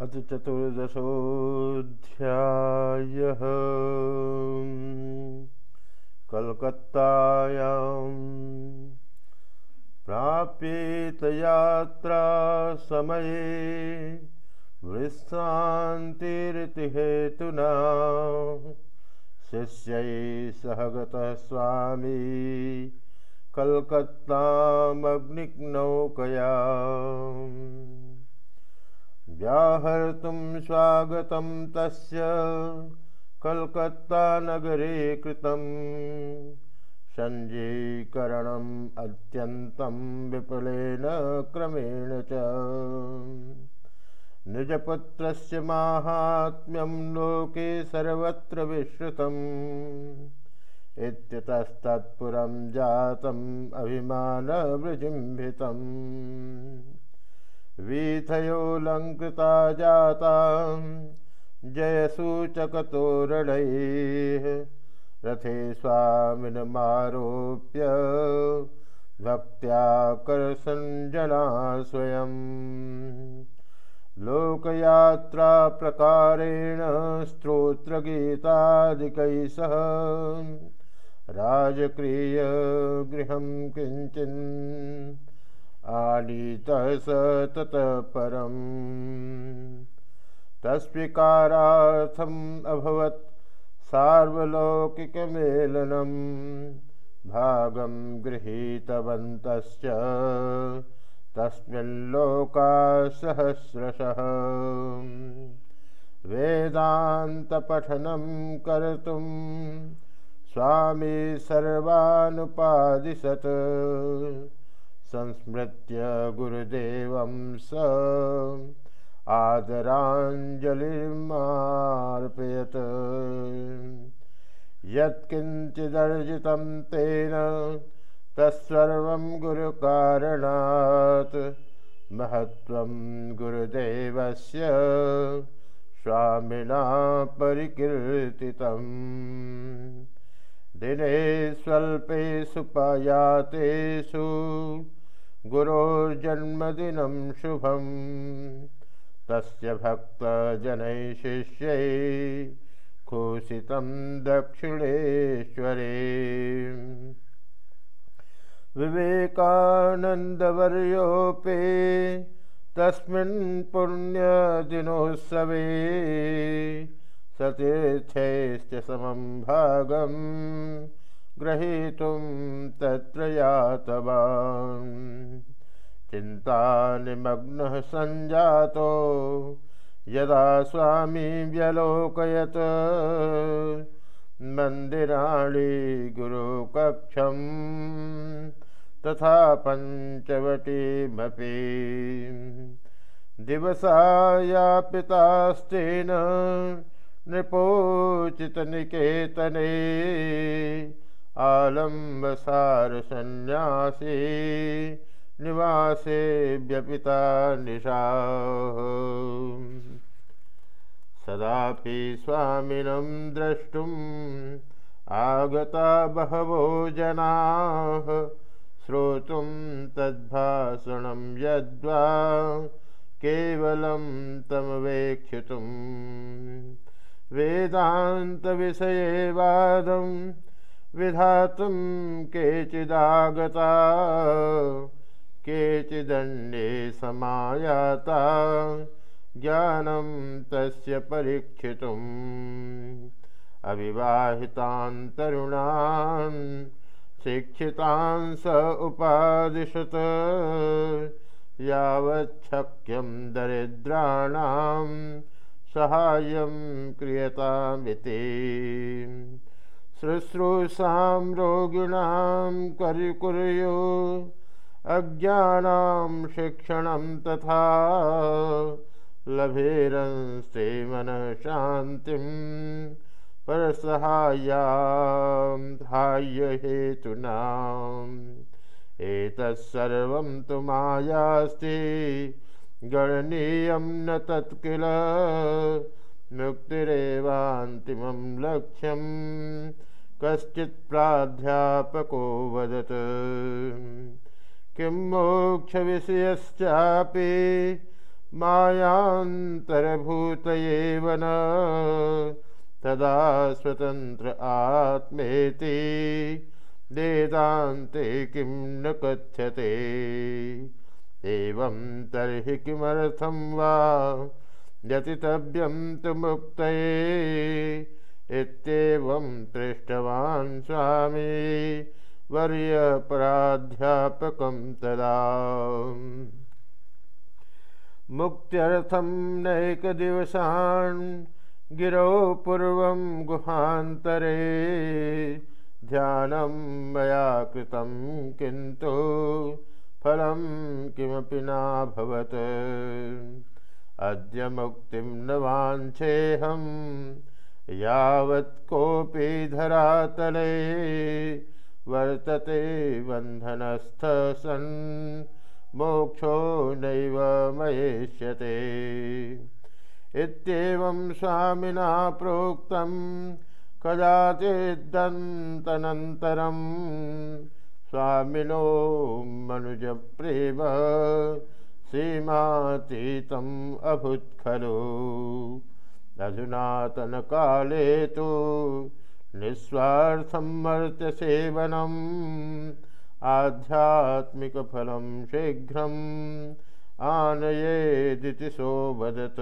अथ चतुर्दशोऽध्यायः। कलकत्तायां प्राप्येतयात्रासमये विश्रान्तिरिति हेतुना शिष्यै सह गतः स्वामी कल्कत्तामग्निनौकया व्याहर्तुं स्वागतं तस्य कल्कत्तानगरे कृतं सञ्जीकरणम् अत्यन्तं विपुलेन क्रमेण च। निजपुत्रस्य माहात्म्यं लोके सर्वत्र विश्रुतम्। इत्यतस्तत्पुरं जातम् अभिमानविजृम्भितम् वीथयोऽलङ्कृता जाता। जयसूचकतोरणैः रथे स्वामिनमारोप्य भक्त्याकर्षञ्जना स्वयं। लोकयात्राप्रकारेण स्तोत्रगीतादिकैः सह राजक्रियगृहं किञ्चिन् आनीतः सतत ततः परम्। तस्वीकारार्थम् अभवत् सार्वलौकिकमेलनं भागं गृहीतवन्तश्च। तस्मिन् लोकासहस्रशः वेदान्तपठनं कर्तुं स्वामी सर्वानुपादिशत्। संस्मृत्य गुरुदेवं स आदराञ्जलिमार्पयत्। यत्किञ्चिदर्जितं तेन तत्सर्वं गुरुकारणात् महत्त्वं गुरुदेवस्य स्वामिना परिकीर्तितम्। दिने स्वल्पे सुपायातेषु गुरोर्जन्मदिनं शुभं। तस्य भक्तजनैः शिष्यै घोषितं दक्षिणेश्वरे। विवेकानन्दवर्योऽपि तस्मिन् पुण्यदिनोत्सवे सतीर्थैश्च ग्रहीतुं तत्र यातवान् चिन्तानिमग्नः सञ्जातो। यदा स्वामी व्यलोकयत् मन्दिराणि गुरुकक्षं तथा पञ्चवटीमपि। दिवसायापितास्तेन नृपोचितनिकेतने आलम्बसारसन्न्यासी निवासे व्यपिता निशा। सदापि स्वामिनं द्रष्टुम् आगता बहवो जनाः श्रोतुं तद्भाषणं यद्वा केवलं तमवेक्षितुम्। वेदान्तविषये वादं विधातुं केचिदागता, केचिदण्डे समायाता, ज्ञानं तस्य परीक्षितुम्। अविवाहितान् तरुणान्, शिक्षितान् स उपादिशत यावच्छक्यं दरिद्राणां सहायं क्रियतामिति। शुश्रूषां रोगिणां करिकुर्यो अज्ञानां शिक्षणं तथा लभेरंस्ते मनःशान्तिं परसहायां ध्यायहेतूनाम् एतत्सर्वं तु मायास्ति गणनीयं न तत्किल मुक्तिरेवान्तिमं लक्ष्यं कश्चित् प्राध्यापको वदत्। किं मोक्षविषयश्चापि मायान्तरभूत एव न। तदा स्वतन्त्र आत्मेति वेदान्ते किं न कथ्यते। एवं वा व्यतितव्यं तु मुक्तये। इत्येवं पृष्टवान् स्वामी, वर्यपराध्यापकं तदा। मुक्त्यर्थं नैकदिवसान् गिरौ पूर्वं गुहान्तरे। ध्यानं मया कृतं किन्तु फलं किमपि नाभवत्। अद्य मुक्तिं न वाञ्छेऽहं यावत् कोऽपि धरातले वर्तते बन्धनस्थ सन् मोक्षो नैव मयेष्यते। इत्येवं स्वामिना प्रोक्तं कदाचिदन्तनन्तरं स्वामिनो मनुजप्रेम सीमातीतम् अभूत् खलु। अधुनातनकाले तु निःस्वार्थं मर्त्यसेवनम् आध्यात्मिकफलं शीघ्रम् आनयेदिति सो वदत्।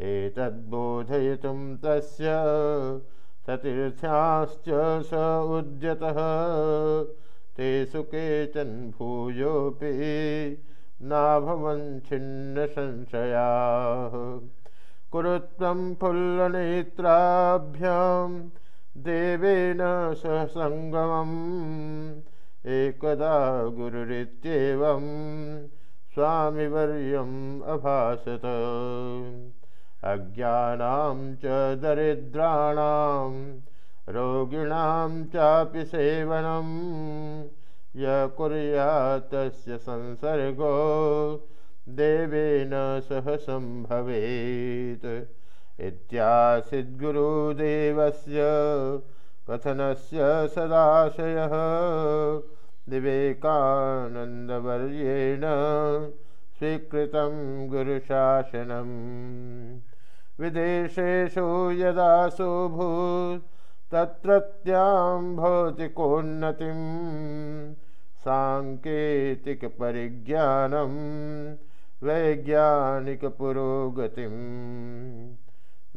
एतद्बोधयितुं तस्य सतीर्थ्याश्च स उद्यतः। तेषु केचन भूयोऽपि नाभवञ्छिन्नसंशयाः कुरुत्वं फुल्लनेत्राभ्यां देवेन सह सङ्गमम् एकदा गुरुरित्येवं स्वामिवर्यम् अभासत। अज्ञानां च दरिद्राणां रोगिणां चापि सेवनं य कुर्यात् तस्य संसर्गो देवेन सह सम्भवेत्। इत्यासीद्गुरुदेवस्य कथनस्य सदाशयः विवेकानन्दवर्येण स्वीकृतं गुरुशासनम्। विदेशेषु यदासुभूत् तत्रत्यां भौतिकोन्नतिं साङ्केतिकपरिज्ञानं वैज्ञानिकपुरोगतिं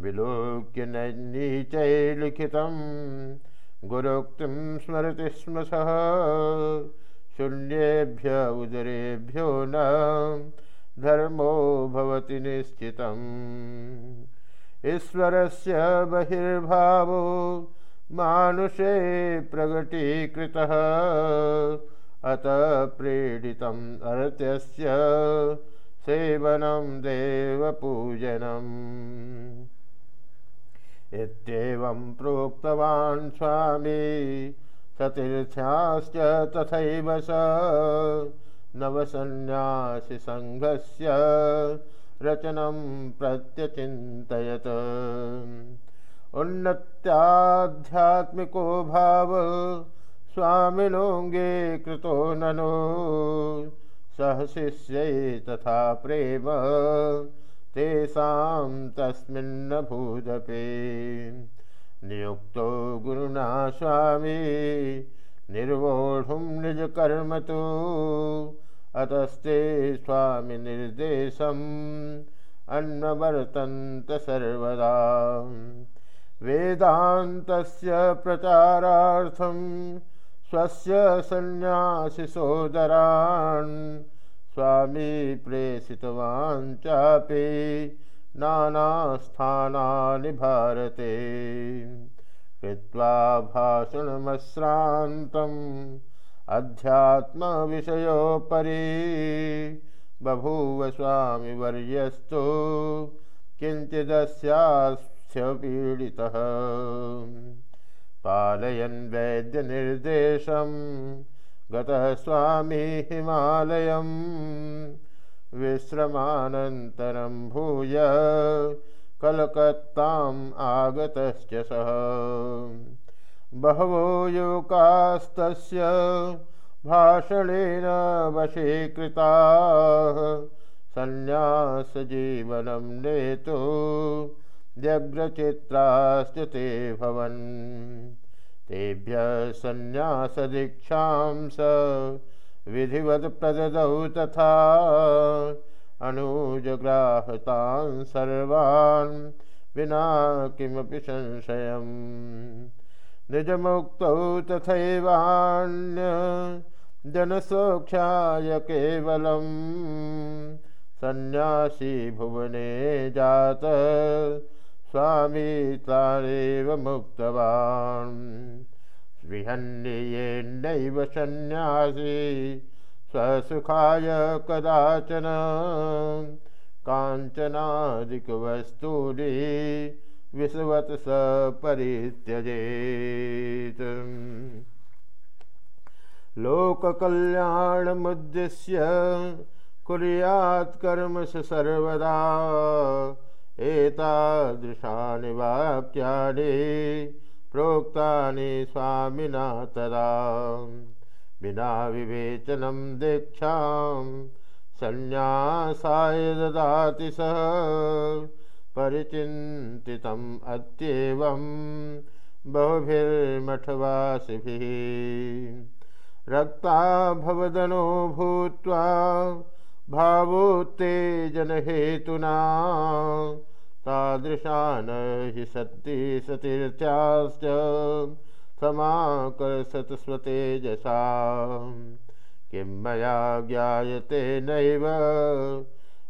विलोक्य नीचैर्लिखितं गुरोक्तिं स्मरति स्म सः, शून्येभ्य उदरेभ्यो न, धर्मो भवति निश्चितम्। ईश्वरस्य बहिर्भावो मानुषे प्रगटीकृतः। अत प्रेडितम् अर्त्यस्य सेवनं देवपूजनम्। इत्येवं प्रोक्तवान् स्वामी सतीर्थ्याश्च तथैव स नवसन्न्यासिसङ्घस्य रचनं प्रत्यचिन्तयत्। उन्नत्याध्यात्मिको भाव स्वामिनोऽङ्गे कृतो ननो। सह शिष्यै तथा प्रेम तेषां तस्मिन्नभूदपि। नियुक्तो गुरुणा स्वामी, निर्वोढुं निजकर्म तु अतस्ते स्वामिनिर्देशम् अन्ववर्तन्त सर्वदा। वेदान्तस्य प्रचारार्थं स्वस्य सन्न्यासिसोदरान् स्वामी प्रेषितवान् चापि नानास्थानानि भारते। कृत्वा भाषणमश्रान्तम् अध्यात्मविषयोपरि। बभूव स्वामिवर्यस्तु किञ्चिदस्यास्य पीडितः पालयन् वैद्यनिर्देशं गतः स्वामी हिमालयं। विश्रमानन्तरं भूय कलकत्ताम् आगतश्च सः बहवो युवकास्तस्य भाषणेन वशीकृताः। सन्न्यासजीवनं नेतु व्यग्रचित्राश्च ते भवन्। तेभ्यः सन्न्यासदीक्षां स विधिवत् प्रददौ तथा अनुजग्राहतान् सर्वान् विना किमपि संशयम् निजमुक्तौ जनसोख्याय केवलं सन्न्यासी भुवने जात। स्वामी तारेव मुक्तवान्। विहन्येन्नैव सन्न्यासी स्वसुखाय कदाचन। काञ्चनादिकवस्तूनि विश्वत स परित्यजेत् लोककल्याणमुद्दिश्य कुर्यात् कर्मसु सर्वदा एतादृशानि वाक्यानि प्रोक्तानि स्वामिना तदा विना विवेचनं दीक्षां सन्न्यासाय ददाति सः परिचिन्तितम् अत्येवं बहुभिर्मठवासिभिः। रक्ता भवदनो भूत्वा भावोत्तेजनहेतुना तादृशान् हि सति सतीर्थ्याश्च समाकर्षत स्वतेजसा। किं मया ज्ञायते नैव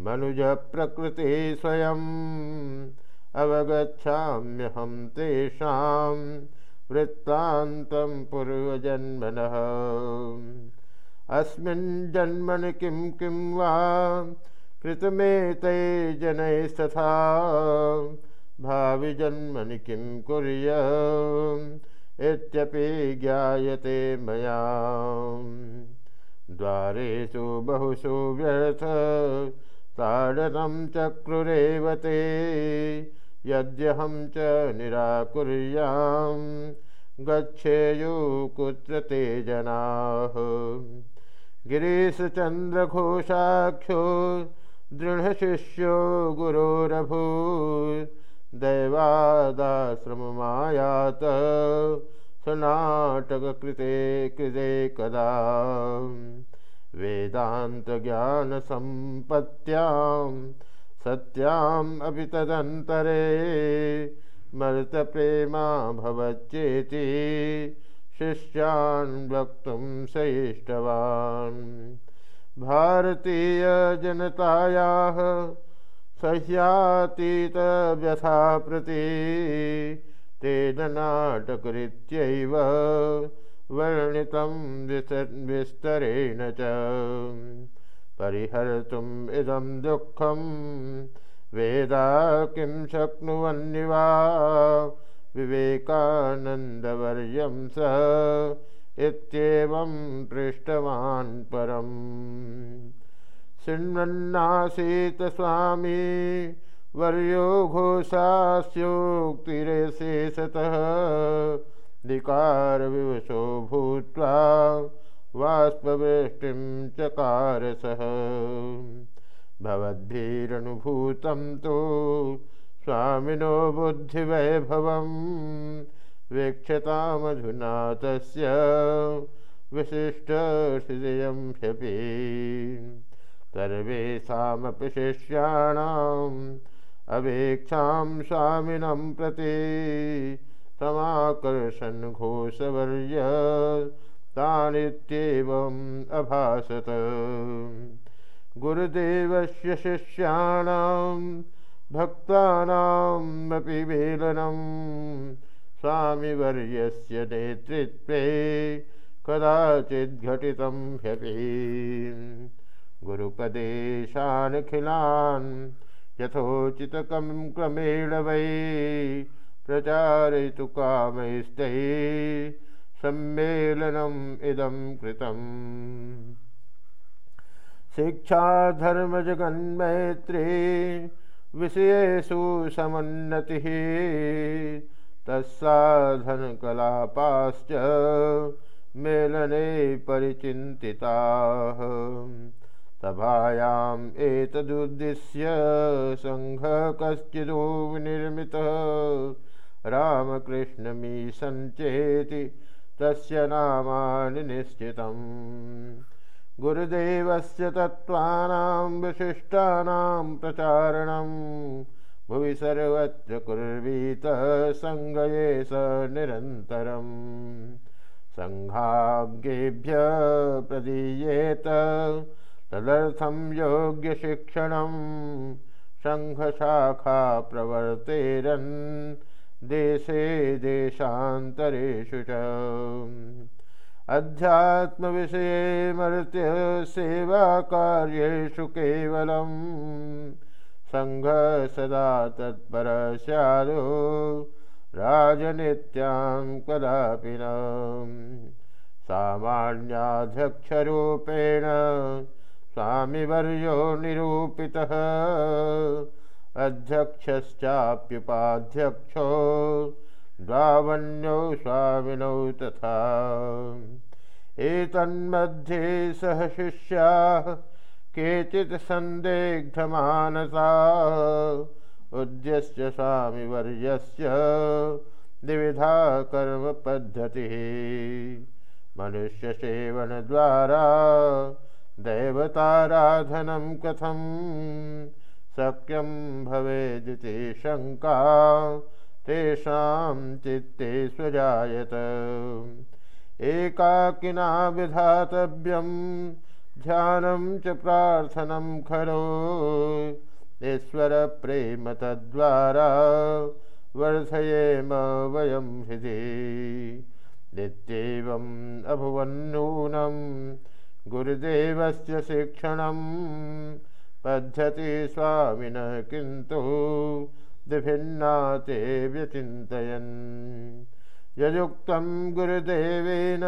मनुजप्रकृतिः स्वयम् अवगच्छाम्यहं तेषां वृत्तान्तं पूर्वजन्मनः। अस्मिन् जन्मनि किं किं वा कृतमेतै जनैस्तथा भाविजन्मनि किं कुर्य इत्यपि ज्ञायते मया। द्वारेषु बहुषु व्यर्थ ताडनं चक्रुरेव ते यद्यहं च निराकुर्यां गच्छेयु कुत्र ते जनाः। गिरीशचन्द्रघोषाख्यो दृढशिष्यो गुरोरभू दैवादाश्रममायात सनाटककृते कृते कदा वेदान्तज्ञानसम्पत्त्यां सत्याम् अपि तदन्तरे मर्तप्रेमा भवच्चेति शिष्यान् वक्तुं सहिष्टवान्। भारतीयजनतायाः सह्यातीतव्यथा प्रति तेन नाटकरीत्यैव वर्णितं विस्तरेण च परिहर्तुम् इदं दुःखं। वेदा किं शक्नुवन्निवा? विवेकानन्दवर्यं स इत्येवं पृष्टवान् परम्। शृण्वन्नासीत् स्वामी वर्यो घोषास्योक्तिरेशेषतः विकारविवशो भूत्वा वाष्पवृष्टिं चकार सः भवद्भिरनुभूतं तो स्वामिनो बुद्धिवैभवं वीक्षतामधुना तस्य विशिष्टहृदयं ह्यपि। सर्वेषामपि शिष्याणाम् अवेक्षां स्वामिनं प्रति समाकर्षन् घोषवर्य तानित्येवम् अभासत। गुरुदेवस्य शिष्याणां भक्तानामपि मेलनं स्वामिवर्यस्य नेतृत्वे कदाचिद्घटितं ह्यपि। गुरुपदेशानखिलान् यथोचितकं क्रमेण वै प्रचारयितु कामैस्तैः सम्मेलनम् इदं कृतम्। शिक्षाधर्मजगन्मैत्री विषयेषु समुन्नतिः, तत्साधनकलापाश्च मेलने परिचिन्तिताः। सभायाम् एतदुद्दिश्य सङ्घः कश्चिदो विनिर्मितः। रामकृष्णमीसञ्चेति तस्य नामानि निश्चितम्। गुरुदेवस्य तत्त्वानां विशिष्टानां प्रचारणं भुवि सर्वत्र कुर्वीत सङ्गये स निरन्तरम्। सङ्घाज्ञेभ्य प्रदीयेत तदर्थं योग्यशिक्षणं सङ्घशाखा प्रवर्तेरन् देशे देशान्तरेषु च। अध्यात्मविषये मर्त्यसेवाकार्येषु केवलं सङ्घः सदा तत्पर स्यादो राजनीत्यां कदापि न। सामान्याध्यक्षरूपेण स्वामिवर्यो निरूपितः अध्यक्षश्चाप्युपाध्यक्षो द्वावन्यौ स्वामिनौ तथा। एतन्मध्ये सह शिष्याः केचित् सन्दिग्धमानसा। उद्यस्य स्वामिवर्यस्य द्विविधा कर्मपद्धतिः। मनुष्यसेवनद्वारा दैवताराधनं कथं शक्यं भवेदिति शङ्का, तेषां चित्ते स्वजायत। एकाकिना विधातव्यं, ध्यानं च प्रार्थनं खरो ईश्वरप्रेम तद्वारा वर्धयेम वयं हृदि। नित्येवम् अभुवन्नूनं गुरुदेवस्य शिक्षणं पद्धति स्वामिनः किन्तु विभिन्ना ते व्यचिन्तयन्। ययुक्तं गुरुदेवेन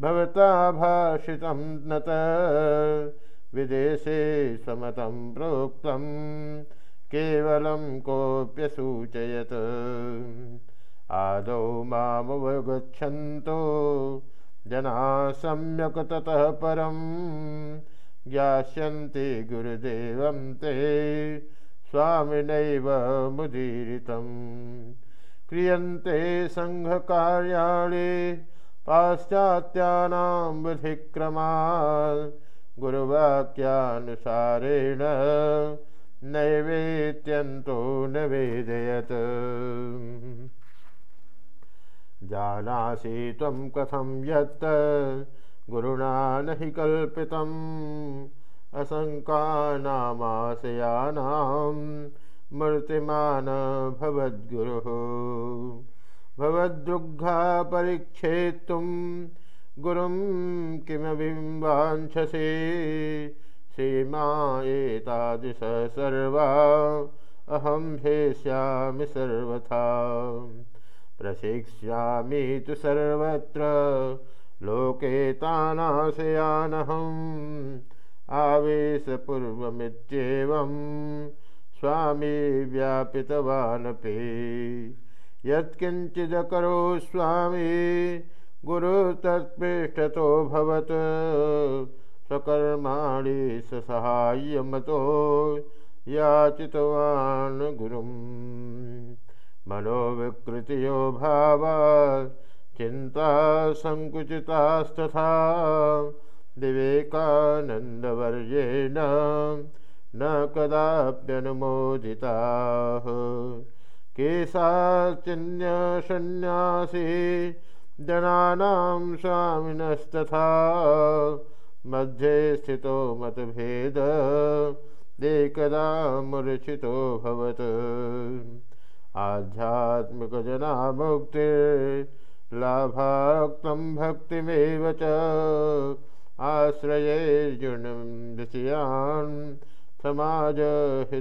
भवता भाषितं नत विदेशे समतं प्रोक्तं केवलं कोऽप्यसूचयत् आदौ मामवगच्छन्तो जना सम्यक् ततः परं ज्ञास्यन्ति गुरुदेवं ते स्वामिनैव मुदीरितं क्रियन्ते सङ्घकार्याणि पाश्चात्यानां विधिक्रमात् गुरुवाक्यानुसारेण नैवेत्यन्तो न वेदयत्। जानासि त्वं कथं यत् गुरुणा न हि कल्पितम् असङ्कानामाशयानां मूर्तिमान भवद्गुरुः भवद्दुग्धा परीक्षेत्तुं गुरुं किमपि वाञ्छसे? सीमा एतादृश सर्वा अहं हेष्यामि सर्वथा। प्रशिक्ष्यामि तु सर्वत्र लोके तानाशयानहम्। आवेशपूर्वमित्येवं स्वामी व्यापितवानपि। यत्किञ्चिदकरो स्वामी गुरुतत्पृष्ठतोऽभवत् स्वकर्माणि सहाय्यमतो याचितवान् गुरुम्। मनोविकृतियो भावा चिन्ता सङ्कुचितास्तथा विवेकानन्दवर्येण न कदाप्यनुमोदिताः। केशाचिन्यसन्न्यासी जनानां स्वामिनस्तथा मध्ये स्थितो मतभेद एकदा मूर्छितोऽभवत् आध्यात्मिकजनामुक्तिर्लाभाक्तं भक्तिमेव च। आश्रयेऽर्जुनं विषयान् समाजहितकारिणः।